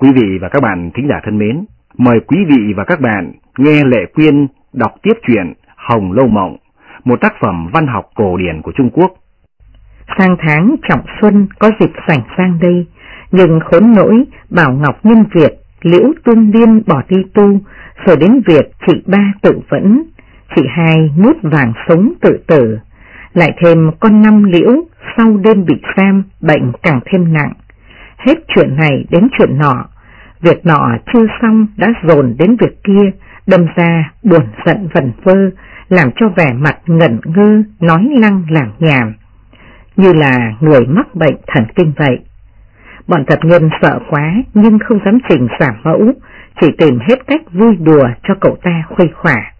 Quý vị và các bạn thính giả thân mến, mời quý vị và các bạn nghe Lệ Quyên đọc tiếp truyện Hồng Lâu Mộng, một tác phẩm văn học cổ điển của Trung Quốc. Sang tháng trọng xuân có dịp sảnh sang đây, nhưng khốn nỗi Bảo Ngọc nhân Việt, Liễu Tương Liên bỏ đi tu, rồi đến việc chị ba tự vẫn, chị hai nuốt vàng sống tự tử, lại thêm con năm Liễu sau đêm bị giam, bệnh càng thêm nặng. Hết chuyện này đến chuyện nọ, việc nọ chưa xong đã dồn đến việc kia, đâm ra buồn giận vần vơ, làm cho vẻ mặt ngẩn ngơ, nói lăng làng nhảm, như là người mắc bệnh thần kinh vậy. Bọn tập nhân sợ quá nhưng không dám trình giảm mẫu, chỉ tìm hết cách vui đùa cho cậu ta khuây khỏa.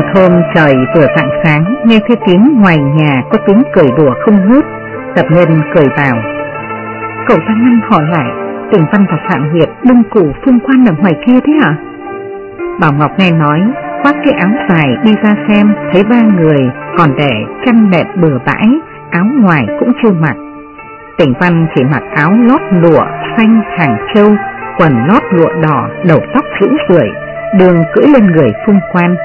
Một hôm trời vừa rạng sáng, nghe thấy tiếng ngoài nhà có tiếng cười đùa không ngớt, tập nhân cười vào. Cậu ta ngăn hỏi lại, Tình Văn và Phạm Nguyệt đông củ phương quan ở ngoài kia thế hả? Bảo Ngọc nghe nói, khoác cái áo dài đi ra xem, thấy ba người còn để chăn nệm bừa bãi, áo ngoài cũng chưa mặc. Tỉnh Văn chỉ mặc áo lót lụa xanh hàng châu, quần lót lụa đỏ, đầu tóc rũ rượi, đường cưỡi lên người phung quan.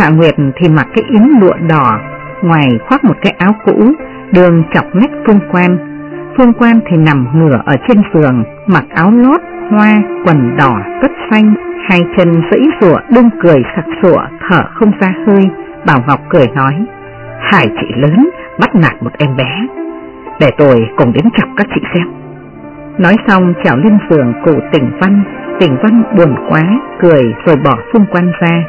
Xạ Nguyệt thì mặc cái yếm lụa đỏ, ngoài khoác một cái áo cũ, đường chọc nách phương quan. Phương quan thì nằm ngửa ở trên giường, mặc áo lót, hoa, quần đỏ, tất xanh, hai chân dẫy rủa đương cười sặc sụa, thở không ra hơi. Bảo Ngọc cười nói, hai chị lớn bắt nạt một em bé, để tôi cùng đến chọc các chị xem. Nói xong chào lên giường cụ tỉnh Văn, tỉnh Văn buồn quá, cười rồi bỏ phương quan ra,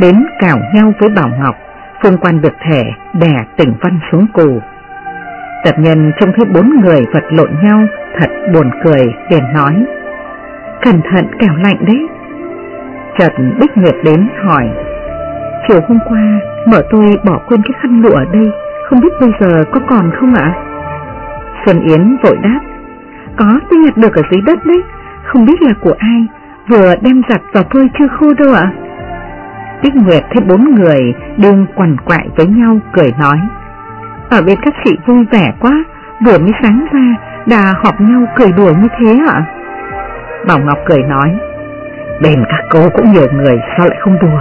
đến cào nhau với Bảo Ngọc, phương quan được thể đè tỉnh Văn xuống cù. Tập nhân trông thấy bốn người vật lộn nhau, thật buồn cười, liền nói, cẩn thận kẻo lạnh đấy. Chợt Bích Nguyệt đến hỏi, chiều hôm qua mở tôi bỏ quên cái khăn lụa ở đây, không biết bây giờ có còn không ạ? Xuân Yến vội đáp, có tôi nhặt được ở dưới đất đấy, không biết là của ai, vừa đem giặt vào phơi chưa khô đâu ạ. Bích Nguyệt thấy bốn người đương quằn quại với nhau cười nói, ở bên các chị vui vẻ quá, vừa mới sáng ra, đã họp nhau cười đùa như thế ạ. Bảo Ngọc cười nói, bên các cô cũng nhiều người, sao lại không đùa?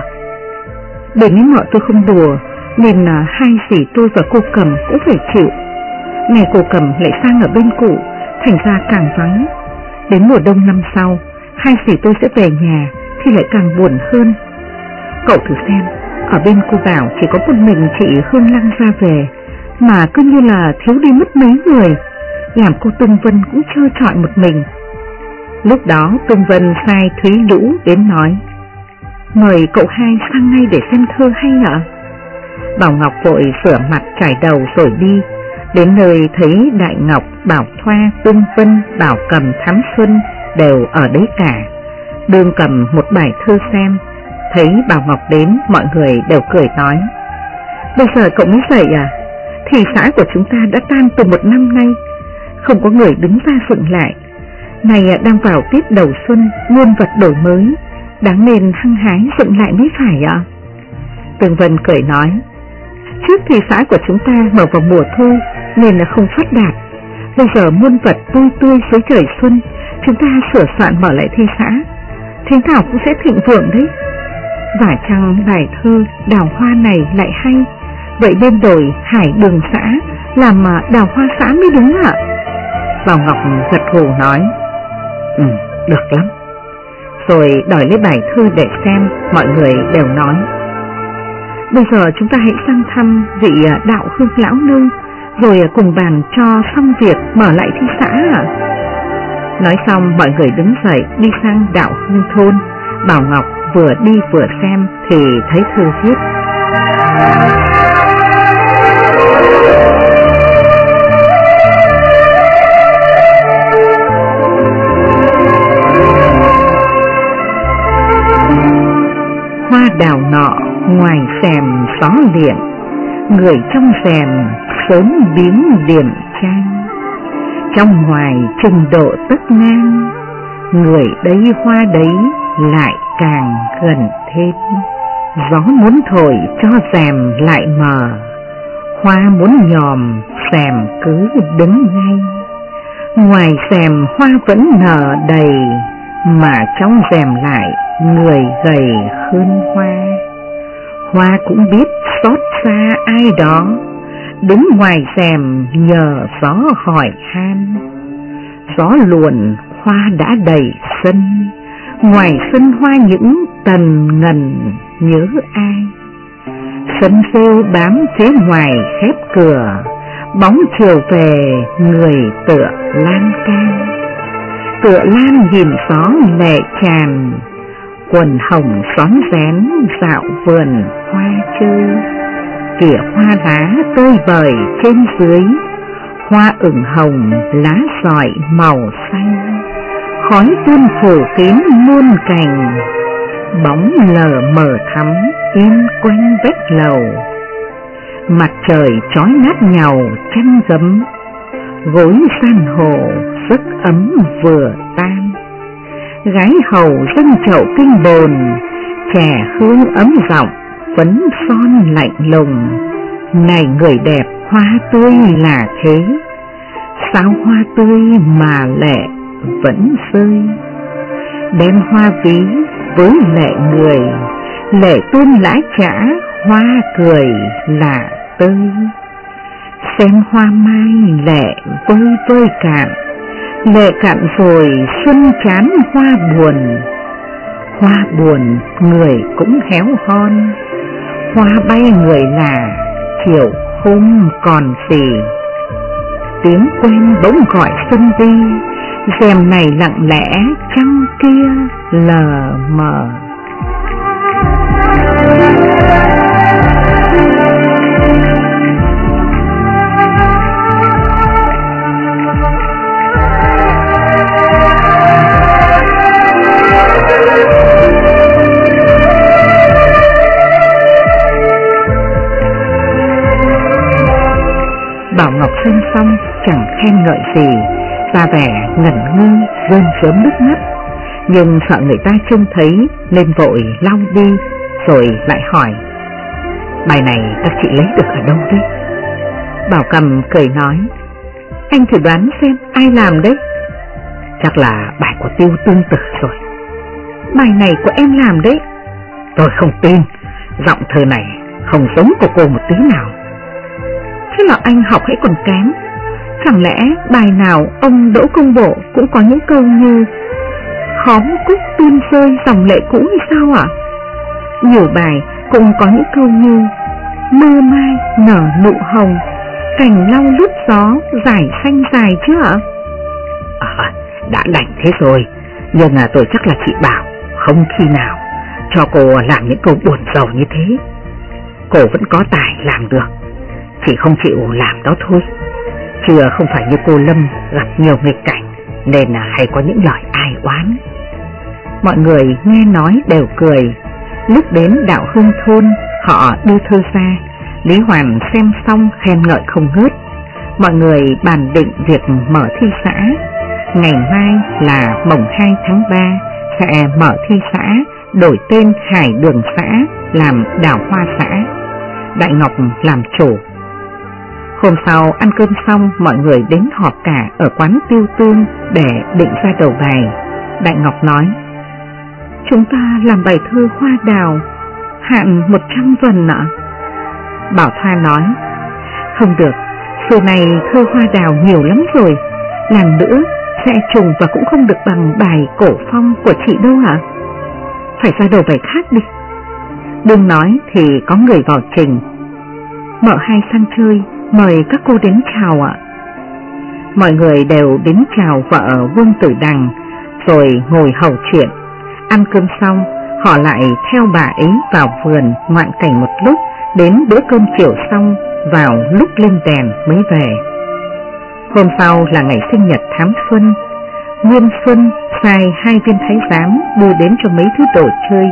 Bên những mọi tôi không đùa, nên là hai dì tôi và cô cầm cũng phải chịu. Ngày cô cầm lại sang ở bên cụ, thành ra càng vắng. Đến mùa đông năm sau, hai dì tôi sẽ về nhà thì lại càng buồn hơn. Cậu thử xem, ở bên cô Bảo chỉ có một mình chị Hương Lăng ra về, mà cứ như là thiếu đi mất mấy người, làm cô Tung Vân cũng trơ trọi một mình. Lúc đó Tung Vân sai Thúy Lũ đến nói, mời cậu hai sang ngay để xem thơ hay ạ? Bảo Ngọc vội sửa mặt trải đầu rồi đi, đến nơi thấy Đại Ngọc, Bảo Thoa, Tung Vân, Bảo Cầm, Thám Xuân đều ở đấy cả. Đương cầm một bài thơ xem, thấy Bảo Ngọc đến mọi người đều cười nói, Bây giờ cậu mới dậy à? Thì xã của chúng ta đã tan từ một năm nay, không có người đứng ra dựng lại. Này à, đang vào tiết đầu xuân, muôn vật đổi mới, đáng nên hăng hái dựng lại mới phải à? ạ. Tường Vân cười nói, trước thì xã của chúng ta mở vào mùa thu nên là không phát đạt. Bây giờ muôn vật tươi tươi dưới trời xuân, chúng ta sửa soạn mở lại thi xã, thế nào cũng sẽ thịnh vượng đấy. Và chăng bài thơ đào hoa này lại hay, vậy nên đổi hải đường xã làm đào hoa xã mới đúng ạ. Bảo Ngọc gật gù nói, ừ, được lắm. Rồi đòi lấy bài thơ để xem, mọi người đều nói. Bây giờ chúng ta hãy sang thăm vị đạo hương lão nương, rồi cùng bàn cho xong việc mở lại thi xã ạ. Nói xong mọi người đứng dậy đi sang đạo hương thôn, Bảo Ngọc vừa đi vừa xem thì thấy thư viết. Hoa đào nọ ngoài xèm gió liệm, người trong xèm sớm biến điểm trang. Trong ngoài trình độ tất ngang, người đấy hoa đấy lại càng gần thêm. Gió muốn thổi cho rèm lại mờ, Hoa muốn nhòm, rèm cứ đứng ngay. Ngoài rèm, hoa vẫn nở đầy, Mà trong rèm lại người gầy hơn hoa. Hoa cũng biết xót xa ai đó, Đứng ngoài rèm nhờ gió hỏi han. Gió luồn, hoa đã đầy sân. Ngoài sân hoa những tần ngần, nhớ ai? Sân rêu bám phía ngoài khép cửa, Bóng chiều về người tựa lan can. Tựa lan nhìn gió lệ tràn Quần hồng xóm rén dạo vườn hoa chơi. Kìa hoa lá tươi vời trên dưới, Hoa ửng hồng lá sỏi màu xanh. Khói tuôn phủ kín muôn cành. Bóng lờ mờ thắm in quanh vết lầu. Mặt trời trói nát nhau chăn gấm Gối san hồ sức ấm vừa tan. Gái hầu dân chậu kinh bồn, Trẻ hương ấm giọng Phấn son lạnh lùng. Này người đẹp, hoa tươi là thế. Sao hoa tươi mà lệ vẫn rơi. Đem hoa ví với lệ người, Lệ tuôn lã trả, hoa cười là tươi. Xem hoa mai lệ vơi vơi cạn, Lệ cạn rồi xuân chán hoa buồn. Hoa buồn người cũng héo hon, Hoa bay người là chiều hôm còn gì. Tiếng quen bỗng gọi xuân đi rèm này lặng lẽ, trăng kia lờ mờ. Bảo Ngọc Sơn xong, chẳng khen ngợi ngẩn ngơ rơm sớm nước mắt. Nhưng sợ người ta trông thấy nên vội lau đi, Rồi lại hỏi, Bài này các chị lấy được ở đâu đấy? Bảo cầm cười nói, Anh thử đoán xem ai làm đấy. Chắc là bài của tiêu tương tử rồi. Bài này của em làm đấy. Tôi không tin, Giọng thơ này không giống của cô một tí nào. Thế là anh học hãy còn kém. Chẳng lẽ bài nào ông Đỗ Công Bộ cũng có những câu như Khóm cúc tuôn rơi dòng lệ cũ như sao ạ? Nhiều bài cũng có những câu như Mưa mai nở nụ hồng, cành lau lút gió giải xanh dài chứ ạ? À, đã đành thế rồi, nhưng à, tôi chắc là chị Bảo không khi nào cho cô làm những câu buồn giàu như thế. Cô vẫn có tài làm được, chỉ không chịu làm đó thôi. Chưa không phải như cô Lâm gặp nhiều nghịch cảnh, Nên là hay có những lời ai oán. Mọi người nghe nói đều cười. Lúc đến đạo hương thôn, Họ đưa thơ ra. Lý Hoàn xem xong khen ngợi không ngớt. Mọi người bàn định việc mở thi xã. Ngày mai là mồng 2 tháng 3 Sẽ mở thi xã, Đổi tên Hải Đường xã Làm đảo hoa xã. Đại Ngọc làm chủ Hôm sau ăn cơm xong mọi người đến họp cả ở quán tiêu tương để định ra đầu bài. Đại Ngọc nói Chúng ta làm bài thơ hoa đào hạn 100 vần ạ. Bảo Thoa nói Không được, xưa này thơ hoa đào nhiều lắm rồi, làm nữa sẽ trùng và cũng không được bằng bài cổ phong của chị đâu ạ. Phải ra đầu bài khác đi. Đừng nói thì có người vào trình. Mở hai sang chơi Mời các cô đến chào ạ. Mọi người đều đến chào vợ Vương Tử Đằng, rồi ngồi hầu chuyện. Ăn cơm xong, họ lại theo bà ấy vào vườn ngoạn cảnh một lúc, đến bữa cơm chiều xong, vào lúc lên đèn mới về. Hôm sau là ngày sinh nhật thám xuân, Nguyên Xuân sai hai viên thái giám đưa đến cho mấy thứ đồ chơi.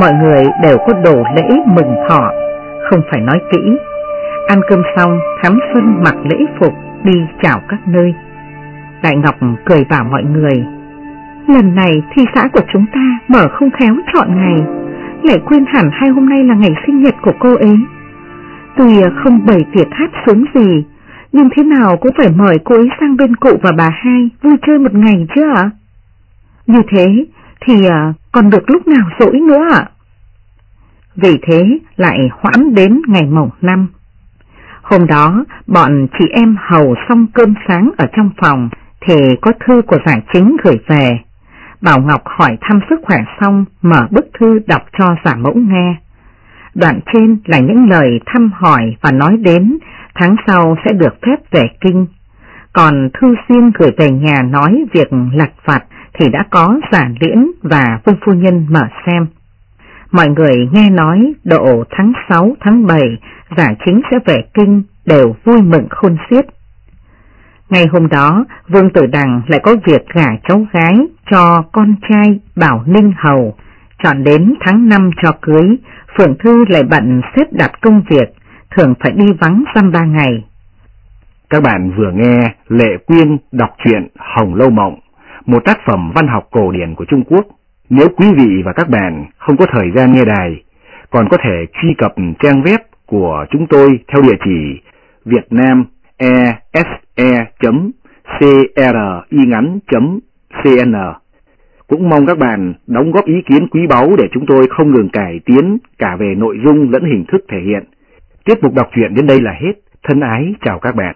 Mọi người đều có đồ lễ mừng thọ, không phải nói kỹ Ăn cơm xong, Thám Xuân mặc lễ phục đi chào các nơi. Đại Ngọc cười bảo mọi người, lần này thi xã của chúng ta mở không khéo chọn ngày, lại quên hẳn hai hôm nay là ngày sinh nhật của cô ấy. Tuy không bày tiệc hát sướng gì, nhưng thế nào cũng phải mời cô ấy sang bên cụ và bà hai vui chơi một ngày chứ ạ? Như thế thì ờ, còn được lúc nào rỗi nữa ạ? Vì thế lại hoãn đến ngày mồng năm. Hôm đó, bọn chị em hầu xong cơm sáng ở trong phòng thì có thư của giải chính gửi về. Bảo Ngọc hỏi thăm sức khỏe xong, mở bức thư đọc cho giả mẫu nghe. Đoạn trên là những lời thăm hỏi và nói đến tháng sau sẽ được phép về kinh. Còn thư xin gửi về nhà nói việc lặt vặt thì đã có giả liễn và vương phu nhân mở xem. Mọi người nghe nói độ tháng 6 tháng 7 giả chính sẽ về kinh đều vui mừng khôn xiết. Ngày hôm đó, Vương Tử Đằng lại có việc gả cháu gái cho con trai Bảo Ninh Hầu, chọn đến tháng 5 cho cưới, Phượng Thư lại bận xếp đặt công việc, thường phải đi vắng dăm ba ngày. Các bạn vừa nghe Lệ Quyên đọc truyện Hồng Lâu Mộng, một tác phẩm văn học cổ điển của Trung Quốc. Nếu quý vị và các bạn không có thời gian nghe đài, còn có thể truy cập trang web của chúng tôi theo địa chỉ vietnamese.cringắn.cn. Cũng mong các bạn đóng góp ý kiến quý báu để chúng tôi không ngừng cải tiến cả về nội dung lẫn hình thức thể hiện. Tiếp mục đọc truyện đến đây là hết. Thân ái chào các bạn.